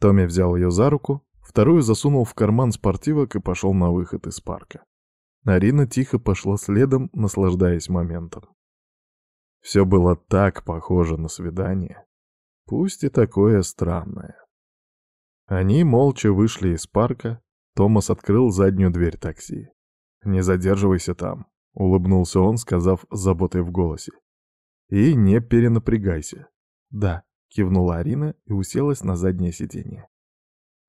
Томми взял ее за руку, вторую засунул в карман спортивок и пошел на выход из парка. Арина тихо пошла следом, наслаждаясь моментом. Все было так похоже на свидание, пусть и такое странное. Они молча вышли из парка, Томас открыл заднюю дверь такси. «Не задерживайся там», — улыбнулся он, сказав заботой в голосе. «И не перенапрягайся». «Да», — кивнула Арина и уселась на заднее сиденье.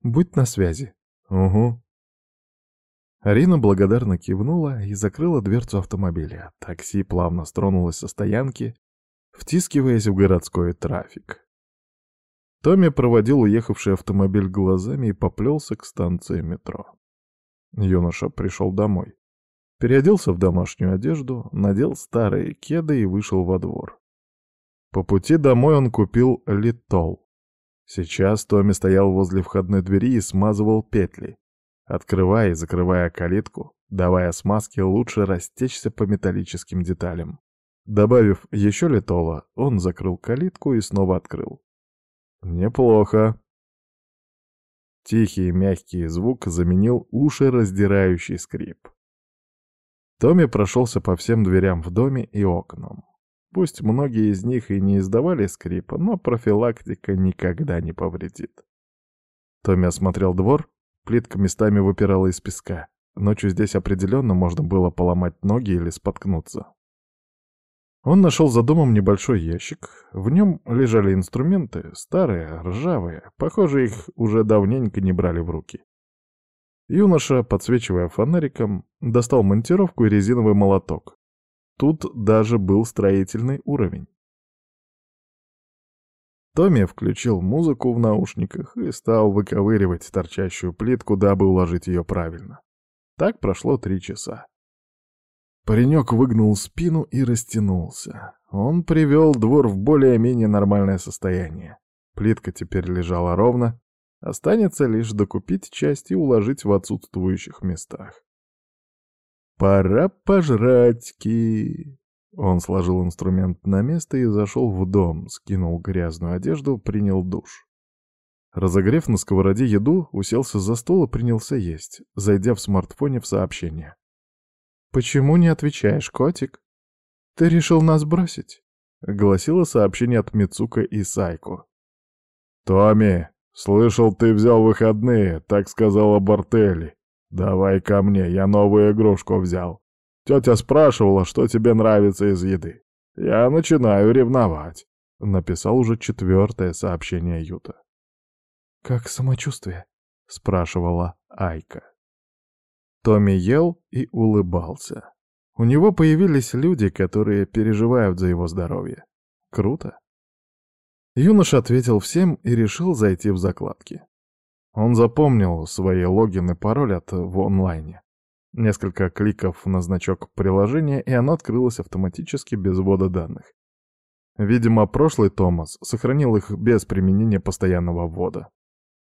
«Будь на связи». «Угу». Арина благодарно кивнула и закрыла дверцу автомобиля. Такси плавно стронулось со стоянки, втискиваясь в городской трафик. Томми проводил уехавший автомобиль глазами и поплелся к станции метро. Юноша пришел домой. Переоделся в домашнюю одежду, надел старые кеды и вышел во двор. По пути домой он купил литол. Сейчас Томми стоял возле входной двери и смазывал петли, открывая и закрывая калитку, давая смазке лучше растечься по металлическим деталям. Добавив еще литола, он закрыл калитку и снова открыл. Неплохо. Тихий мягкий звук заменил уши раздирающий скрип. Томми прошелся по всем дверям в доме и окнам. Пусть многие из них и не издавали скрипа, но профилактика никогда не повредит. Томми осмотрел двор, плитка местами выпирала из песка. Ночью здесь определенно можно было поломать ноги или споткнуться. Он нашел за домом небольшой ящик. В нем лежали инструменты, старые, ржавые. Похоже, их уже давненько не брали в руки. Юноша, подсвечивая фонариком, достал монтировку и резиновый молоток. Тут даже был строительный уровень. Томми включил музыку в наушниках и стал выковыривать торчащую плитку, дабы уложить ее правильно. Так прошло три часа. Паренек выгнул спину и растянулся. Он привел двор в более-менее нормальное состояние. Плитка теперь лежала ровно, Останется лишь докупить часть и уложить в отсутствующих местах. «Пора пожрать-ки!» Он сложил инструмент на место и зашел в дом, скинул грязную одежду, принял душ. Разогрев на сковороде еду, уселся за стол и принялся есть, зайдя в смартфоне в сообщение. «Почему не отвечаешь, котик? Ты решил нас бросить?» — гласило сообщение от Мицука и Сайко. «Томми, «Слышал, ты взял выходные», — так сказала Бартелли. «Давай ко мне, я новую игрушку взял. Тетя спрашивала, что тебе нравится из еды. Я начинаю ревновать», — написал уже четвертое сообщение Юта. «Как самочувствие?» — спрашивала Айка. Томми ел и улыбался. У него появились люди, которые переживают за его здоровье. Круто. Юноша ответил всем и решил зайти в закладки. Он запомнил свои логин и пароль от в онлайне. Несколько кликов на значок приложения, и оно открылось автоматически без ввода данных. Видимо, прошлый Томас сохранил их без применения постоянного ввода.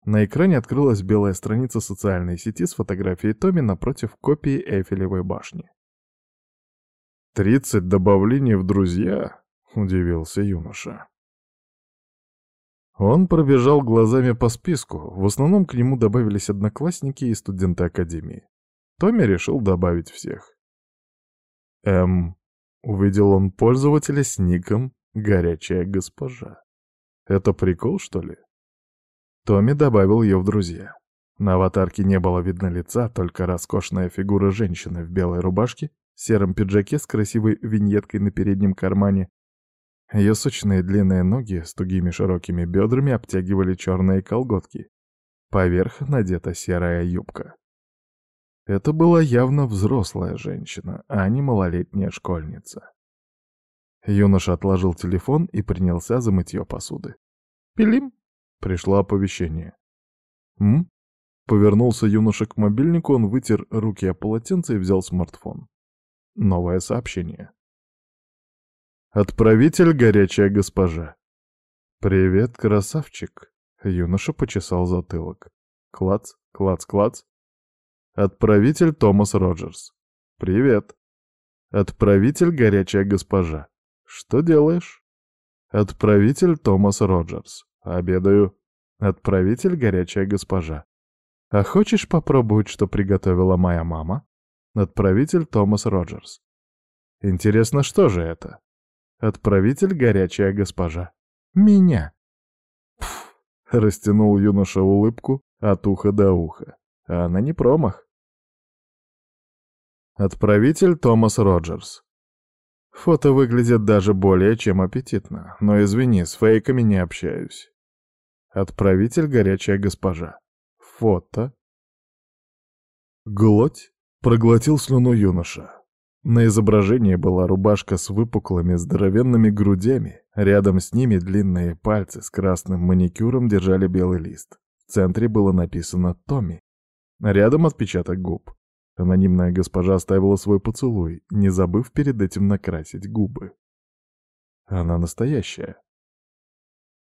На экране открылась белая страница социальной сети с фотографией Томи напротив копии Эйфелевой башни. «Тридцать добавлений в друзья?» — удивился юноша. Он пробежал глазами по списку, в основном к нему добавились одноклассники и студенты академии. Томми решил добавить всех. Эм, увидел он пользователя с ником «Горячая госпожа». Это прикол, что ли? Томми добавил ее в друзья. На аватарке не было видно лица, только роскошная фигура женщины в белой рубашке, сером пиджаке с красивой виньеткой на переднем кармане ее сочные длинные ноги с тугими широкими бедрами обтягивали черные колготки. Поверх надета серая юбка. Это была явно взрослая женщина, а не малолетняя школьница. Юноша отложил телефон и принялся за мытье посуды. «Пилим!» — пришло оповещение. «М?» Повернулся юноша к мобильнику, он вытер руки о полотенце и взял смартфон. Новое сообщение. Отправитель горячая госпожа. «Привет, красавчик!» — юноша почесал затылок. Клац, клац, клац. Отправитель Томас Роджерс. «Привет!» Отправитель горячая госпожа. «Что делаешь?» Отправитель Томас Роджерс. «Обедаю». Отправитель — горячая госпожа. А хочешь попробовать, что приготовила моя мама? Отправитель Томас Роджерс. Интересно, что же это? Отправитель — горячая госпожа. Меня. Пф, растянул юноша улыбку от уха до уха. А она не промах. Отправитель Томас Роджерс. Фото выглядит даже более чем аппетитно, но извини, с фейками не общаюсь. Отправитель горячая госпожа. Фото. Глоть проглотил слюну юноша. На изображении была рубашка с выпуклыми здоровенными грудями, рядом с ними длинные пальцы с красным маникюром держали белый лист. В центре было написано «Томми». Рядом отпечаток губ. Анонимная госпожа оставила свой поцелуй, не забыв перед этим накрасить губы. Она настоящая.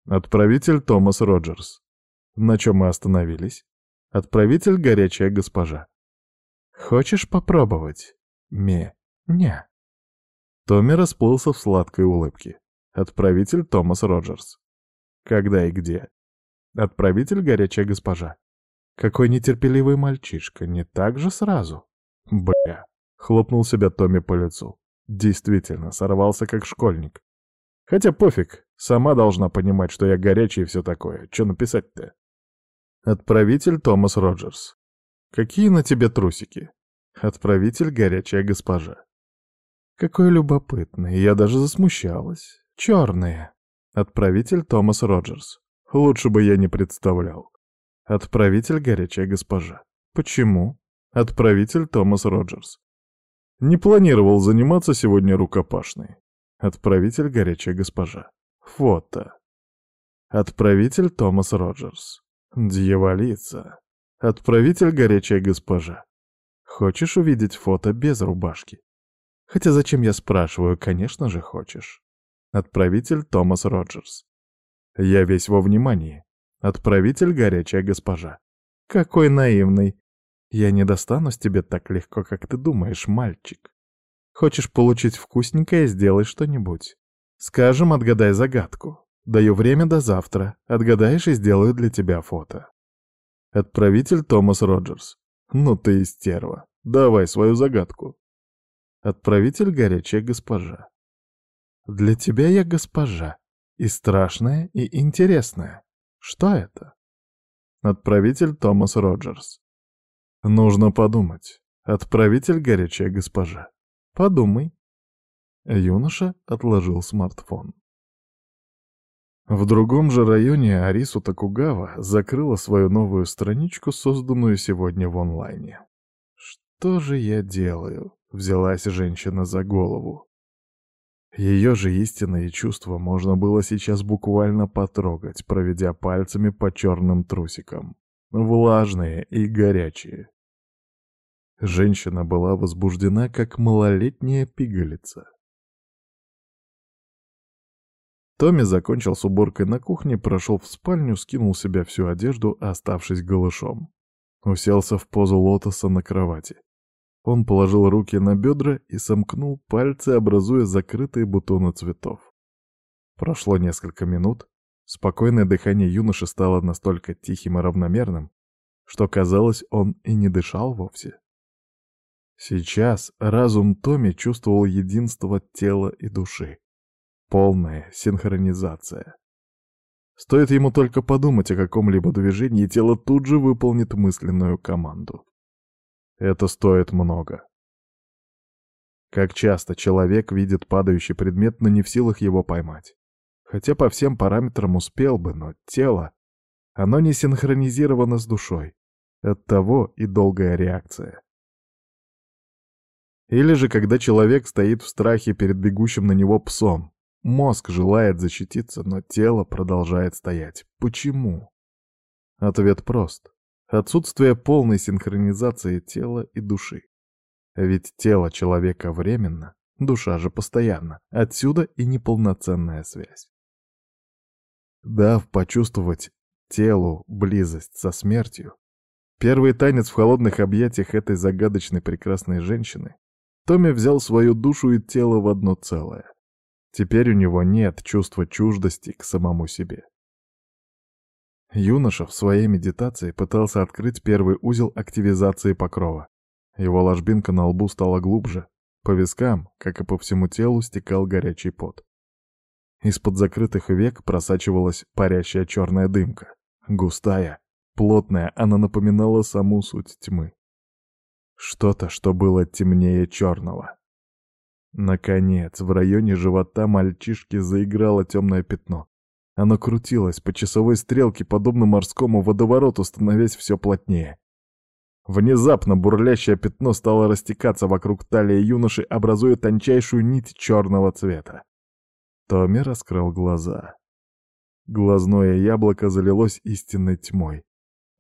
Отправитель Томас Роджерс. На чем мы остановились? Отправитель горячая госпожа. Хочешь попробовать? Ме. «Не». Томми расплылся в сладкой улыбке. Отправитель Томас Роджерс. Когда и где? Отправитель горячая госпожа. Какой нетерпеливый мальчишка, не так же сразу? Бля. Хлопнул себя Томми по лицу. Действительно, сорвался как школьник. Хотя пофиг, сама должна понимать, что я горячий и все такое. Че написать-то? Отправитель Томас Роджерс. Какие на тебе трусики? Отправитель горячая госпожа. Какой любопытный, я даже засмущалась. Черные. Отправитель Томас Роджерс. Лучше бы я не представлял. Отправитель горячая госпожа. Почему? Отправитель Томас Роджерс. Не планировал заниматься сегодня рукопашной. Отправитель горячая госпожа. Фото. Отправитель Томас Роджерс. Дьяволица. Отправитель горячая госпожа. Хочешь увидеть фото без рубашки? Хотя зачем я спрашиваю, конечно же хочешь. Отправитель Томас Роджерс. Я весь во внимании. Отправитель горячая госпожа. Какой наивный. Я не достанусь тебе так легко, как ты думаешь, мальчик. Хочешь получить вкусненькое, сделай что-нибудь. Скажем, отгадай загадку. Даю время до завтра. Отгадаешь и сделаю для тебя фото. Отправитель Томас Роджерс. Ну ты и стерва. Давай свою загадку. Отправитель горячая госпожа. Для тебя я госпожа. И страшная, и интересная. Что это? Отправитель Томас Роджерс. Нужно подумать. Отправитель горячая госпожа. Подумай. Юноша отложил смартфон. В другом же районе Арису Такугава закрыла свою новую страничку, созданную сегодня в онлайне. Что же я делаю? Взялась женщина за голову. Ее же истинные чувства можно было сейчас буквально потрогать, проведя пальцами по черным трусикам. Влажные и горячие. Женщина была возбуждена, как малолетняя пигалица. Томми закончил с уборкой на кухне, прошел в спальню, скинул себя всю одежду, оставшись голышом. Уселся в позу лотоса на кровати. Он положил руки на бедра и сомкнул пальцы, образуя закрытые бутоны цветов. Прошло несколько минут. Спокойное дыхание юноши стало настолько тихим и равномерным, что, казалось, он и не дышал вовсе. Сейчас разум Томи чувствовал единство тела и души. Полная синхронизация. Стоит ему только подумать о каком-либо движении, тело тут же выполнит мысленную команду. Это стоит много. Как часто человек видит падающий предмет, но не в силах его поймать. Хотя по всем параметрам успел бы, но тело, оно не синхронизировано с душой. Оттого и долгая реакция. Или же когда человек стоит в страхе перед бегущим на него псом. Мозг желает защититься, но тело продолжает стоять. Почему? Ответ прост. Отсутствие полной синхронизации тела и души. Ведь тело человека временно, душа же постоянно. Отсюда и неполноценная связь. Дав почувствовать телу близость со смертью, первый танец в холодных объятиях этой загадочной прекрасной женщины, Томми взял свою душу и тело в одно целое. Теперь у него нет чувства чуждости к самому себе. Юноша в своей медитации пытался открыть первый узел активизации покрова. Его ложбинка на лбу стала глубже. По вискам, как и по всему телу, стекал горячий пот. Из-под закрытых век просачивалась парящая черная дымка. Густая, плотная, она напоминала саму суть тьмы. Что-то, что было темнее черного. Наконец, в районе живота мальчишки заиграло темное пятно. Оно крутилось по часовой стрелке, подобно морскому водовороту, становясь все плотнее. Внезапно бурлящее пятно стало растекаться вокруг талии юноши, образуя тончайшую нить черного цвета. Томми раскрыл глаза. Глазное яблоко залилось истинной тьмой.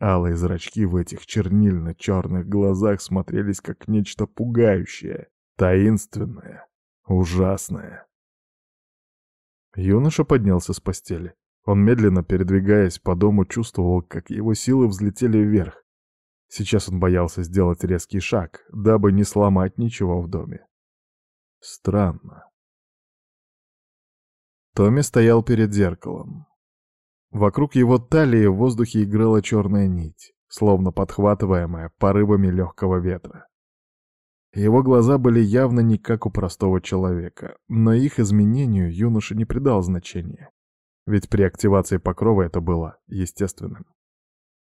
Алые зрачки в этих чернильно-черных глазах смотрелись как нечто пугающее, таинственное, ужасное. Юноша поднялся с постели. Он, медленно передвигаясь по дому, чувствовал, как его силы взлетели вверх. Сейчас он боялся сделать резкий шаг, дабы не сломать ничего в доме. Странно. Томми стоял перед зеркалом. Вокруг его талии в воздухе играла черная нить, словно подхватываемая порывами легкого ветра. Его глаза были явно не как у простого человека, но их изменению юноша не придал значения. Ведь при активации покрова это было естественным.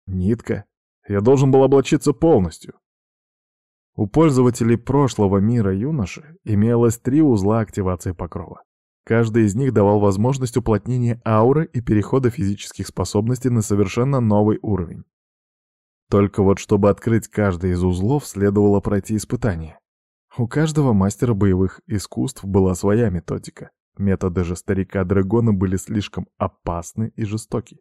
Нитка. Я должен был облачиться полностью. У пользователей прошлого мира юноши имелось три узла активации покрова. Каждый из них давал возможность уплотнения ауры и перехода физических способностей на совершенно новый уровень. Только вот чтобы открыть каждый из узлов, следовало пройти испытание. У каждого мастера боевых искусств была своя методика. Методы же старика Драгона были слишком опасны и жестоки.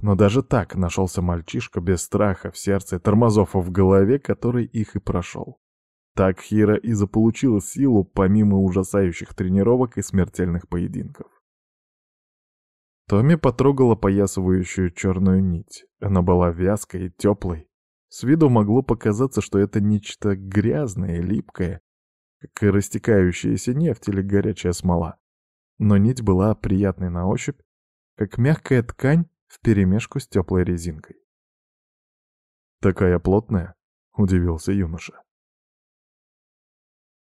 Но даже так нашелся мальчишка без страха в сердце тормозов в голове, который их и прошел. Так Хира и заполучила силу помимо ужасающих тренировок и смертельных поединков. Томми потрогала поясывающую черную нить. Она была вязкой и теплой. С виду могло показаться, что это нечто грязное и липкое, как и растекающаяся нефть или горячая смола. Но нить была приятной на ощупь, как мягкая ткань вперемешку с теплой резинкой. «Такая плотная?» — удивился юноша.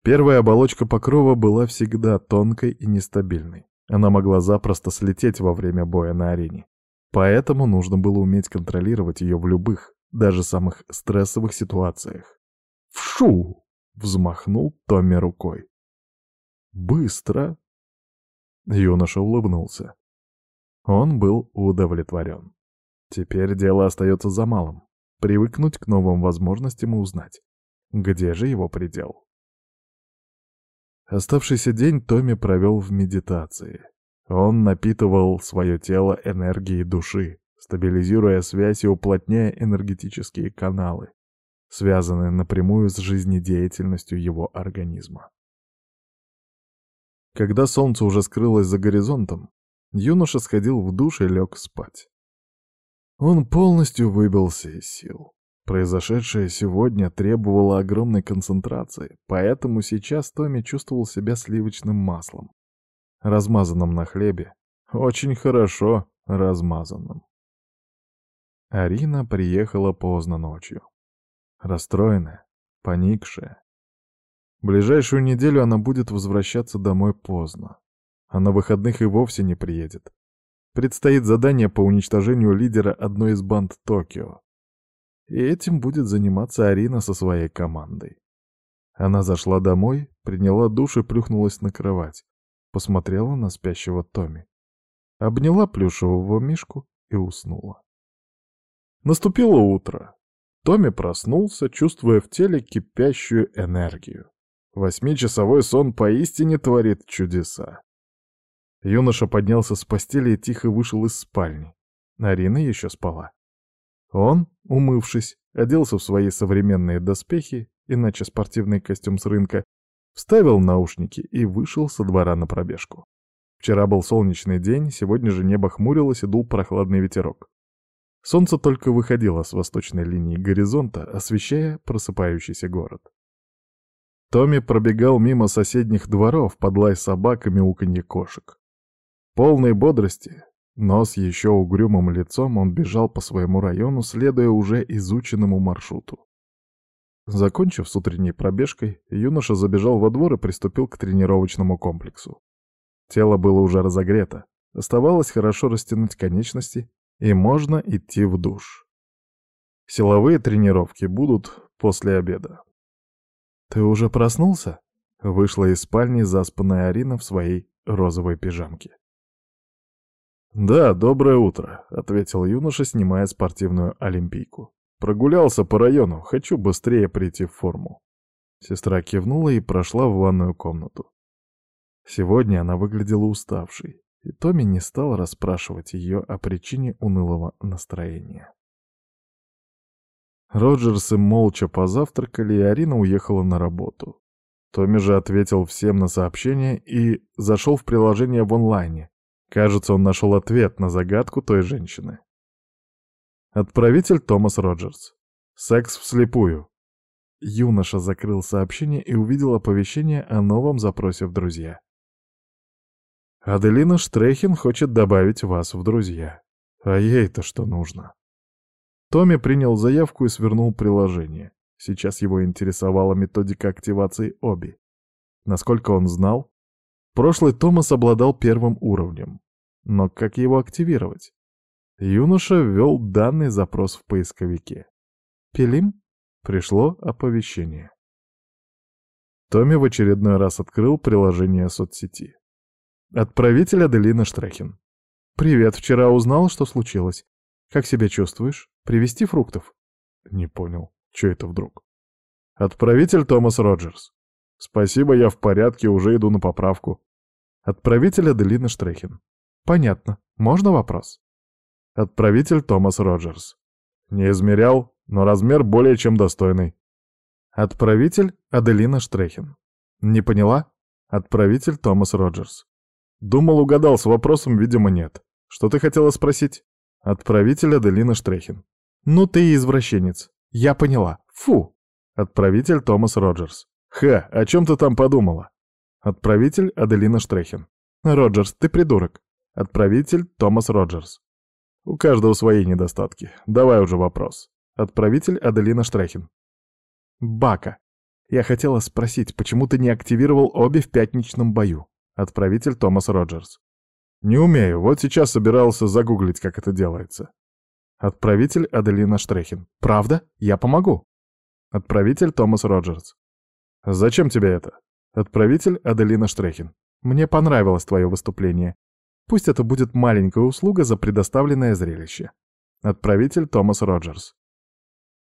Первая оболочка покрова была всегда тонкой и нестабильной. Она могла запросто слететь во время боя на арене. Поэтому нужно было уметь контролировать ее в любых, даже самых стрессовых ситуациях. «Вшу!» — взмахнул Томми рукой. «Быстро!» Юноша улыбнулся. Он был удовлетворен. Теперь дело остается за малым — привыкнуть к новым возможностям и узнать, где же его предел. Оставшийся день Томми провел в медитации. Он напитывал свое тело энергией души, стабилизируя связь и уплотняя энергетические каналы, связанные напрямую с жизнедеятельностью его организма. Когда солнце уже скрылось за горизонтом, юноша сходил в душ и лег спать. Он полностью выбился из сил. Произошедшее сегодня требовало огромной концентрации, поэтому сейчас Томми чувствовал себя сливочным маслом, размазанным на хлебе, очень хорошо размазанным. Арина приехала поздно ночью. Расстроенная, поникшая. Ближайшую неделю она будет возвращаться домой поздно, а на выходных и вовсе не приедет. Предстоит задание по уничтожению лидера одной из банд Токио. И этим будет заниматься Арина со своей командой. Она зашла домой, приняла душ и плюхнулась на кровать. Посмотрела на спящего Томми. Обняла плюшевого мишку и уснула. Наступило утро. Томми проснулся, чувствуя в теле кипящую энергию. Восьмичасовой сон поистине творит чудеса. Юноша поднялся с постели и тихо вышел из спальни. Арина еще спала. Он, умывшись, оделся в свои современные доспехи, иначе спортивный костюм с рынка, вставил наушники и вышел со двора на пробежку. Вчера был солнечный день, сегодня же небо хмурилось и дул прохладный ветерок. Солнце только выходило с восточной линии горизонта, освещая просыпающийся город. Томми пробегал мимо соседних дворов под лай собак и мяуканье кошек. Полной бодрости, но с еще угрюмым лицом он бежал по своему району, следуя уже изученному маршруту. Закончив с утренней пробежкой, юноша забежал во двор и приступил к тренировочному комплексу. Тело было уже разогрето, оставалось хорошо растянуть конечности, и можно идти в душ. Силовые тренировки будут после обеда. «Ты уже проснулся?» — вышла из спальни заспанная Арина в своей розовой пижамке. «Да, доброе утро», — ответил юноша, снимая спортивную олимпийку. «Прогулялся по району, хочу быстрее прийти в форму». Сестра кивнула и прошла в ванную комнату. Сегодня она выглядела уставшей, и Томми не стал расспрашивать ее о причине унылого настроения. Роджерсы молча позавтракали, и Арина уехала на работу. Томми же ответил всем на сообщение и зашел в приложение в онлайне. Кажется, он нашел ответ на загадку той женщины. Отправитель Томас Роджерс. Секс вслепую. Юноша закрыл сообщение и увидел оповещение о новом запросе в друзья. Аделина Штрехин хочет добавить вас в друзья. А ей-то что нужно? Томми принял заявку и свернул приложение. Сейчас его интересовала методика активации Оби. Насколько он знал, прошлый Томас обладал первым уровнем. Но как его активировать? Юноша ввел данный запрос в поисковике. «Пилим?» Пришло оповещение. Томми в очередной раз открыл приложение соцсети. Отправитель Аделина Штрехин. «Привет, вчера узнал, что случилось. Как себя чувствуешь? Привезти фруктов?» «Не понял. Че это вдруг? Отправитель Томас Роджерс. Спасибо, я в порядке, уже иду на поправку. Отправитель Аделина Штрехин. Понятно. Можно вопрос? Отправитель Томас Роджерс. Не измерял, но размер более чем достойный. Отправитель Аделина Штрехин. Не поняла? Отправитель Томас Роджерс. Думал, угадал, с вопросом, видимо, нет. Что ты хотела спросить? Отправитель Аделина Штрехин. Ну ты извращенец. Я поняла. Фу. Отправитель Томас Роджерс. Ха, о чем ты там подумала? Отправитель Аделина Штрехин. Роджерс, ты придурок. Отправитель Томас Роджерс. У каждого свои недостатки. Давай уже вопрос. Отправитель Аделина Штрехин. Бака. Я хотела спросить, почему ты не активировал обе в пятничном бою? Отправитель Томас Роджерс. Не умею, вот сейчас собирался загуглить, как это делается. Отправитель Аделина Штрехин. Правда? Я помогу. Отправитель Томас Роджерс. Зачем тебе это? Отправитель Аделина Штрехин. Мне понравилось твое выступление. Пусть это будет маленькая услуга за предоставленное зрелище. Отправитель Томас Роджерс.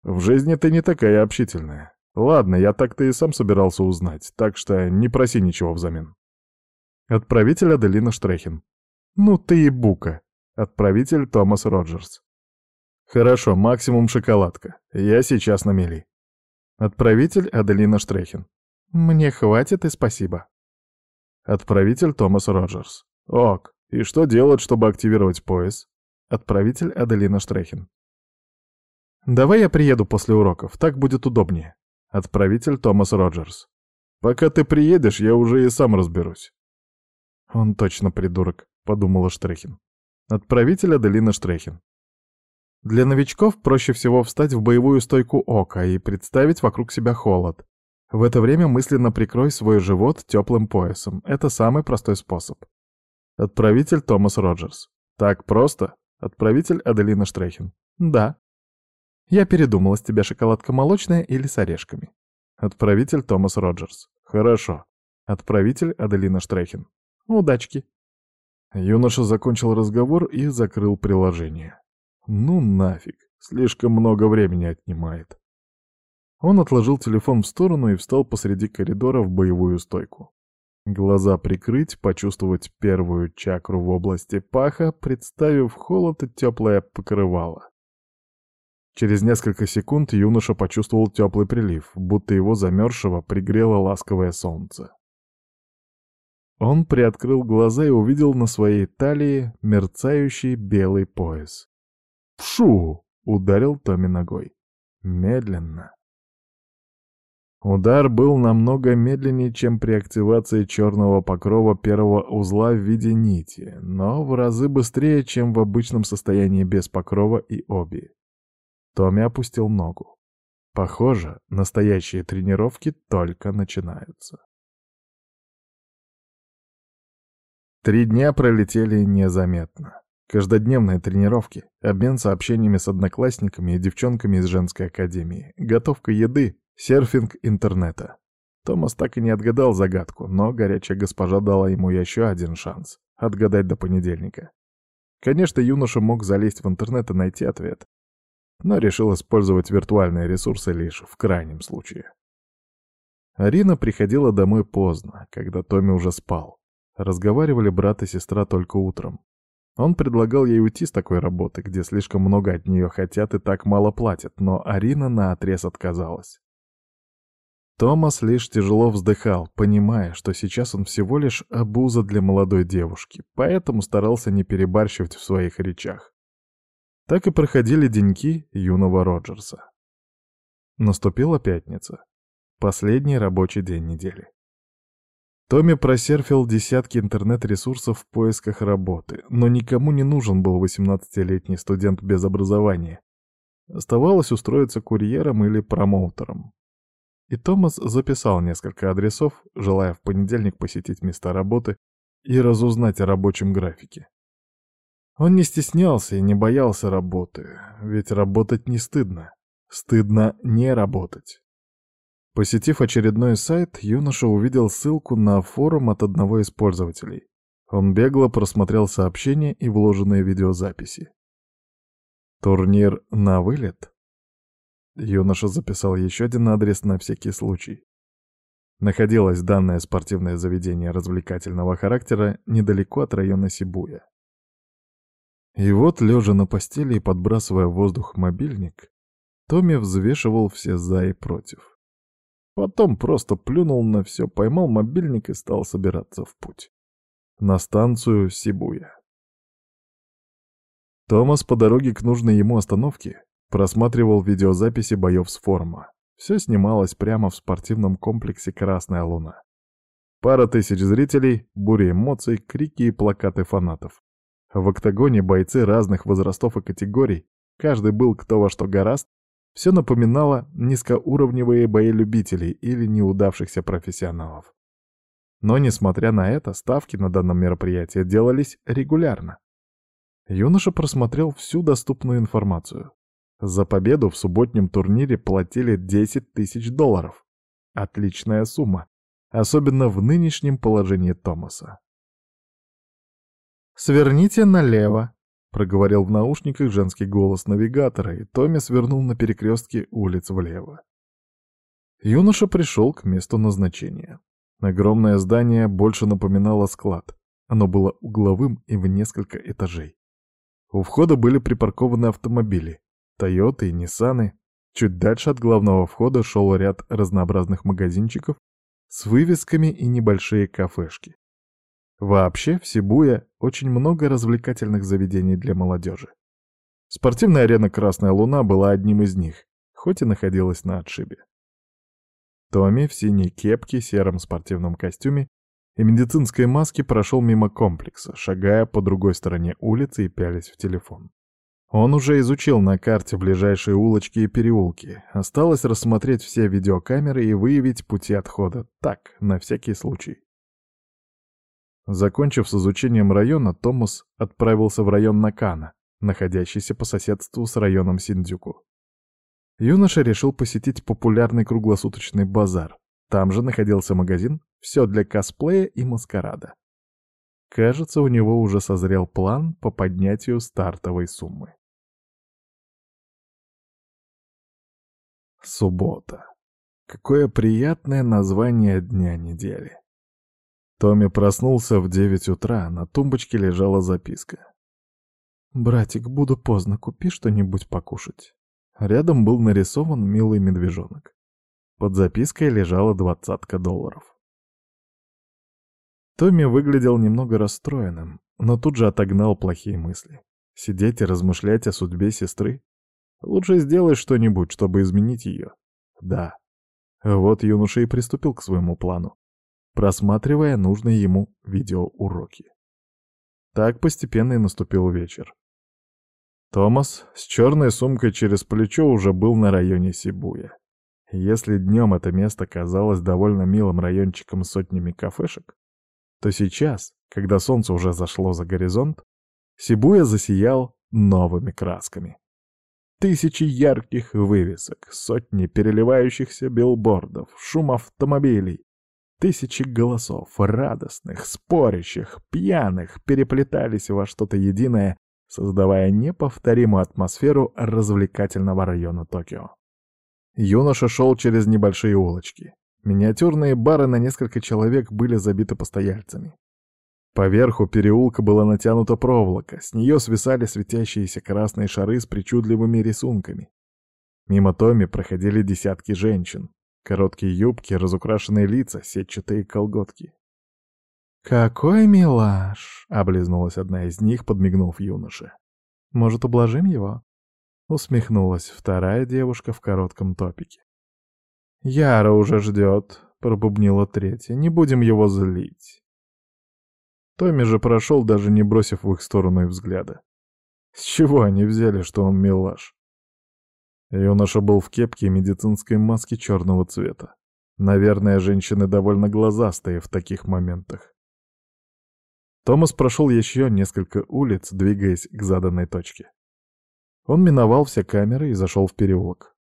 В жизни ты не такая общительная. Ладно, я так-то и сам собирался узнать, так что не проси ничего взамен. Отправитель Аделина Штрехин. Ну ты и бука. Отправитель Томас Роджерс. Хорошо, максимум шоколадка. Я сейчас на мели. Отправитель Аделина Штрехин. Мне хватит и спасибо. Отправитель Томас Роджерс. Ок. И что делать, чтобы активировать пояс? Отправитель Аделина Штрехин. Давай я приеду после уроков, так будет удобнее. Отправитель Томас Роджерс. Пока ты приедешь, я уже и сам разберусь. Он точно придурок, подумала Штрехин. Отправитель Аделина Штрехин. Для новичков проще всего встать в боевую стойку ока и представить вокруг себя холод. В это время мысленно прикрой свой живот теплым поясом. Это самый простой способ. Отправитель Томас Роджерс. Так просто? Отправитель Аделина Штрехин. Да. Я передумала, с тебя шоколадка молочная или с орешками. Отправитель Томас Роджерс. Хорошо. Отправитель Аделина Штрехин. Удачки. Юноша закончил разговор и закрыл приложение. Ну нафиг, слишком много времени отнимает. Он отложил телефон в сторону и встал посреди коридора в боевую стойку. Глаза прикрыть, почувствовать первую чакру в области паха, представив холод и теплое покрывало. Через несколько секунд юноша почувствовал теплый прилив, будто его замерзшего пригрело ласковое солнце. Он приоткрыл глаза и увидел на своей талии мерцающий белый пояс. «Пшу!» — ударил Томми ногой. Медленно, Удар был намного медленнее, чем при активации черного покрова первого узла в виде нити, но в разы быстрее, чем в обычном состоянии без покрова и оби. Томми опустил ногу. Похоже, настоящие тренировки только начинаются. Три дня пролетели незаметно. Каждодневные тренировки, обмен сообщениями с одноклассниками и девчонками из женской академии, готовка еды, серфинг интернета. Томас так и не отгадал загадку, но горячая госпожа дала ему еще один шанс — отгадать до понедельника. Конечно, юноша мог залезть в интернет и найти ответ, но решил использовать виртуальные ресурсы лишь в крайнем случае. Арина приходила домой поздно, когда Томми уже спал. Разговаривали брат и сестра только утром. Он предлагал ей уйти с такой работы, где слишком много от нее хотят и так мало платят, но Арина наотрез отказалась. Томас лишь тяжело вздыхал, понимая, что сейчас он всего лишь обуза для молодой девушки, поэтому старался не перебарщивать в своих речах. Так и проходили деньки юного Роджерса. Наступила пятница. Последний рабочий день недели. Томми просерфил десятки интернет-ресурсов в поисках работы, но никому не нужен был 18-летний студент без образования. Оставалось устроиться курьером или промоутером. И Томас записал несколько адресов, желая в понедельник посетить места работы и разузнать о рабочем графике. Он не стеснялся и не боялся работы, ведь работать не стыдно. Стыдно не работать. Посетив очередной сайт, юноша увидел ссылку на форум от одного из пользователей. Он бегло просмотрел сообщения и вложенные видеозаписи. Турнир на вылет? Юноша записал еще один адрес на всякий случай. Находилось данное спортивное заведение развлекательного характера недалеко от района Сибуя. И вот, лежа на постели и подбрасывая в воздух мобильник, Томми взвешивал все «за» и «против». Потом просто плюнул на все, поймал мобильник и стал собираться в путь. На станцию Сибуя. Томас по дороге к нужной ему остановке просматривал видеозаписи боев с форума. Все снималось прямо в спортивном комплексе «Красная луна». Пара тысяч зрителей, буря эмоций, крики и плакаты фанатов. В октагоне бойцы разных возрастов и категорий, каждый был кто во что гораст, все напоминало низкоуровневые бои любителей или неудавшихся профессионалов. Но, несмотря на это, ставки на данном мероприятии делались регулярно. Юноша просмотрел всю доступную информацию. За победу в субботнем турнире платили 10 тысяч долларов. Отличная сумма, особенно в нынешнем положении Томаса. «Сверните налево», — проговорил в наушниках женский голос навигатора, и Томми свернул на перекрестке улиц влево. Юноша пришел к месту назначения. Огромное здание больше напоминало склад. Оно было угловым и в несколько этажей. У входа были припаркованы автомобили. Тойоты и Ниссаны. Чуть дальше от главного входа шел ряд разнообразных магазинчиков с вывесками и небольшие кафешки. Вообще, в Сибуе очень много развлекательных заведений для молодежи. Спортивная арена «Красная луна» была одним из них, хоть и находилась на отшибе. Томми в синей кепке, сером спортивном костюме и медицинской маске прошел мимо комплекса, шагая по другой стороне улицы и пялись в телефон. Он уже изучил на карте ближайшие улочки и переулки. Осталось рассмотреть все видеокамеры и выявить пути отхода. Так, на всякий случай. Закончив с изучением района, Томас отправился в район Накана, находящийся по соседству с районом Синдзюку. Юноша решил посетить популярный круглосуточный базар. Там же находился магазин «Все для косплея и маскарада». Кажется, у него уже созрел план по поднятию стартовой суммы. Суббота. Какое приятное название дня недели. Томми проснулся в девять утра, на тумбочке лежала записка. «Братик, буду поздно, купи что-нибудь покушать». Рядом был нарисован милый медвежонок. Под запиской лежала двадцатка долларов. Томми выглядел немного расстроенным, но тут же отогнал плохие мысли. Сидеть и размышлять о судьбе сестры? Лучше сделай что-нибудь, чтобы изменить ее. Да, Вот юноша и приступил к своему плану, просматривая нужные ему видеоуроки. Так постепенно и наступил вечер. Томас с черной сумкой через плечо уже был на районе Сибуя. Если днем это место казалось довольно милым райончиком с сотнями кафешек, то сейчас, когда солнце уже зашло за горизонт, Сибуя засиял новыми красками. Тысячи ярких вывесок, сотни переливающихся билбордов, шум автомобилей, тысячи голосов, радостных, спорящих, пьяных, переплетались во что-то единое, создавая неповторимую атмосферу развлекательного района Токио. Юноша шел через небольшие улочки. Миниатюрные бары на несколько человек были забиты постояльцами. Поверху переулка была натянута проволока, с нее свисали светящиеся красные шары с причудливыми рисунками. Мимо Томи проходили десятки женщин. Короткие юбки, разукрашенные лица, сетчатые колготки. «Какой милаш!» — облизнулась одна из них, подмигнув юноше. «Может, ублажим его?» — усмехнулась вторая девушка в коротком топике. «Яра уже ждет», — пробубнила третья. «Не будем его злить». Томми же прошел, даже не бросив в их сторону и взгляда. С чего они взяли, что он милаш? Юноша был в кепке и медицинской маске черного цвета. Наверное, женщины довольно глазастые в таких моментах. Томас прошел еще несколько улиц, двигаясь к заданной точке. Он миновал все камеры и зашел в переулок.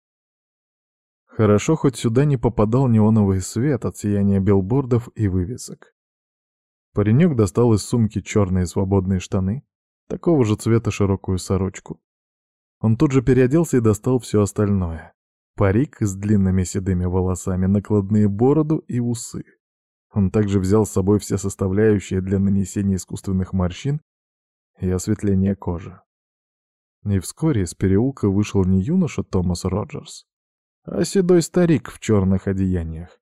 Хорошо, хоть сюда не попадал неоновый свет от сияния билбордов и вывесок. Паренек достал из сумки черные свободные штаны, такого же цвета широкую сорочку. Он тут же переоделся и достал все остальное. Парик с длинными седыми волосами, накладные бороду и усы. Он также взял с собой все составляющие для нанесения искусственных морщин и осветления кожи. И вскоре из переулка вышел не юноша Томас Роджерс, а седой старик в черных одеяниях.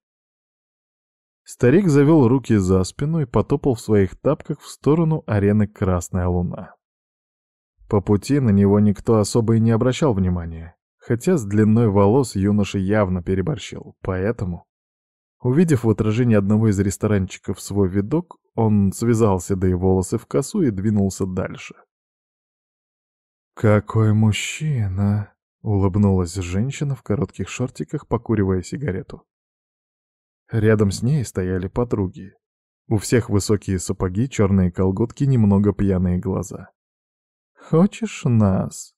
Старик завел руки за спину и потопал в своих тапках в сторону арены «Красная луна». По пути на него никто особо и не обращал внимания, хотя с длиной волос юноша явно переборщил, поэтому... Увидев в отражении одного из ресторанчиков свой видок, он связал седые волосы в косу и двинулся дальше. «Какой мужчина!» — улыбнулась женщина в коротких шортиках, покуривая сигарету. Рядом с ней стояли подруги. У всех высокие сапоги, черные колготки, немного пьяные глаза. «Хочешь нас?»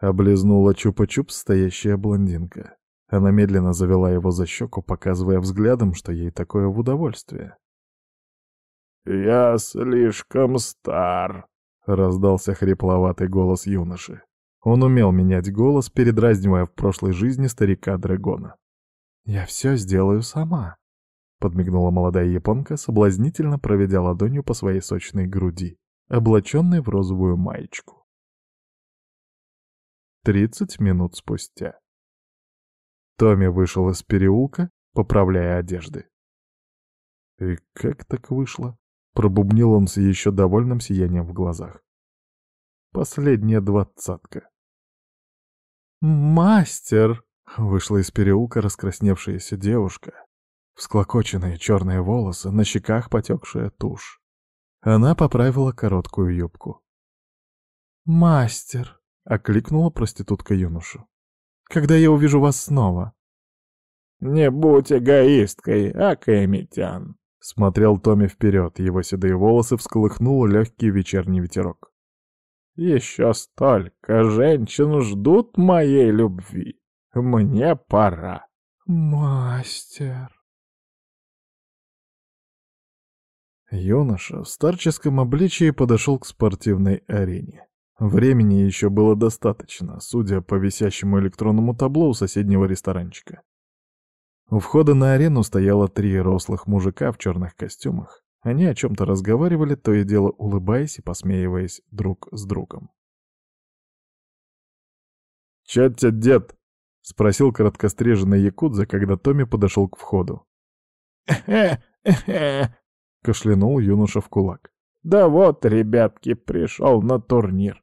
Облизнула чупа-чуп стоящая блондинка. Она медленно завела его за щеку, показывая взглядом, что ей такое в удовольствие. «Я слишком стар», — раздался хрипловатый голос юноши. Он умел менять голос, передразнивая в прошлой жизни старика Драгона. «Я все сделаю сама», — подмигнула молодая японка, соблазнительно проведя ладонью по своей сочной груди, облаченной в розовую маечку. Тридцать минут спустя. Томми вышел из переулка, поправляя одежды. «И как так вышло?» — пробубнил он с еще довольным сиянием в глазах. «Последняя двадцатка». «Мастер!» Вышла из переулка раскрасневшаяся девушка, всклокоченные черные волосы, на щеках потекшая тушь. Она поправила короткую юбку. «Мастер!» — окликнула проститутка юношу. «Когда я увижу вас снова?» «Не будь эгоисткой, Акэмитян!» — смотрел Томми вперед, его седые волосы всколыхнул легкий вечерний ветерок. «Еще столько женщин ждут моей любви!» Мне пора. Мастер. Юноша в старческом обличии подошел к спортивной арене. Времени еще было достаточно, судя по висящему электронному табло у соседнего ресторанчика. У входа на арену стояло три рослых мужика в черных костюмах. Они о чем-то разговаривали, то и дело улыбаясь и посмеиваясь друг с другом. «Чё тебе, дед?» — спросил короткостриженный якудза, когда Томми подошел к входу. «Эхе-эхе!» — кашлянул юноша в кулак. «Да вот, ребятки, пришел на турнир».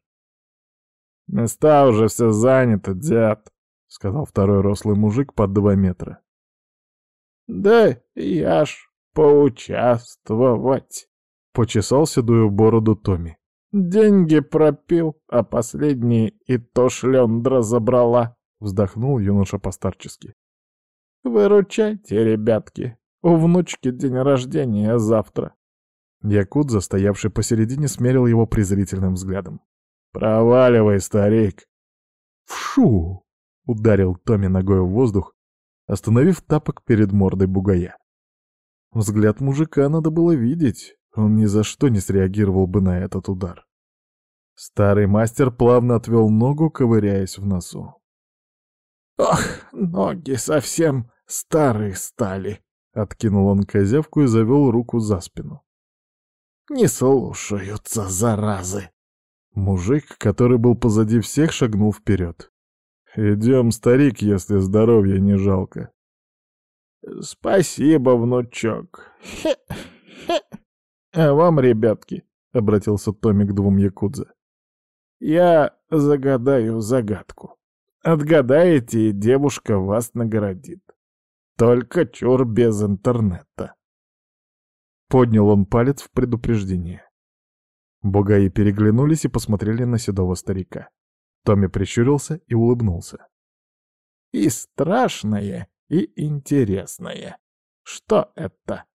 «Места уже все заняты, дед», — сказал второй рослый мужик под два метра. Да я ж поучаствовать. Почесал седую бороду Томми. Деньги пропил, а последние и то шлендра забрала. Вздохнул юноша постарчески. Выручайте, ребятки. У внучки день рождения завтра. Якут, застоявший посередине, смерил его презрительным взглядом. «Проваливай, старик!» «Фшу!» — ударил Томми ногой в воздух, остановив тапок перед мордой бугая. Взгляд мужика надо было видеть, он ни за что не среагировал бы на этот удар. Старый мастер плавно отвел ногу, ковыряясь в носу. «Ох, ноги совсем старые стали!» Откинул он козявку и завел руку за спину. «Не слушаются, заразы!» Мужик, который был позади всех, шагнул вперед. «Идем, старик, если здоровья не жалко». «Спасибо, внучок. Хе-хе. А вам, ребятки, — обратился Томми к двум якудзе, — я загадаю загадку. Отгадаете, и девушка вас наградит. Только чур без интернета. Поднял он палец в предупреждение. Богаи переглянулись и посмотрели на седого старика. Томми прищурился и улыбнулся. «И страшное, и интересное. Что это?»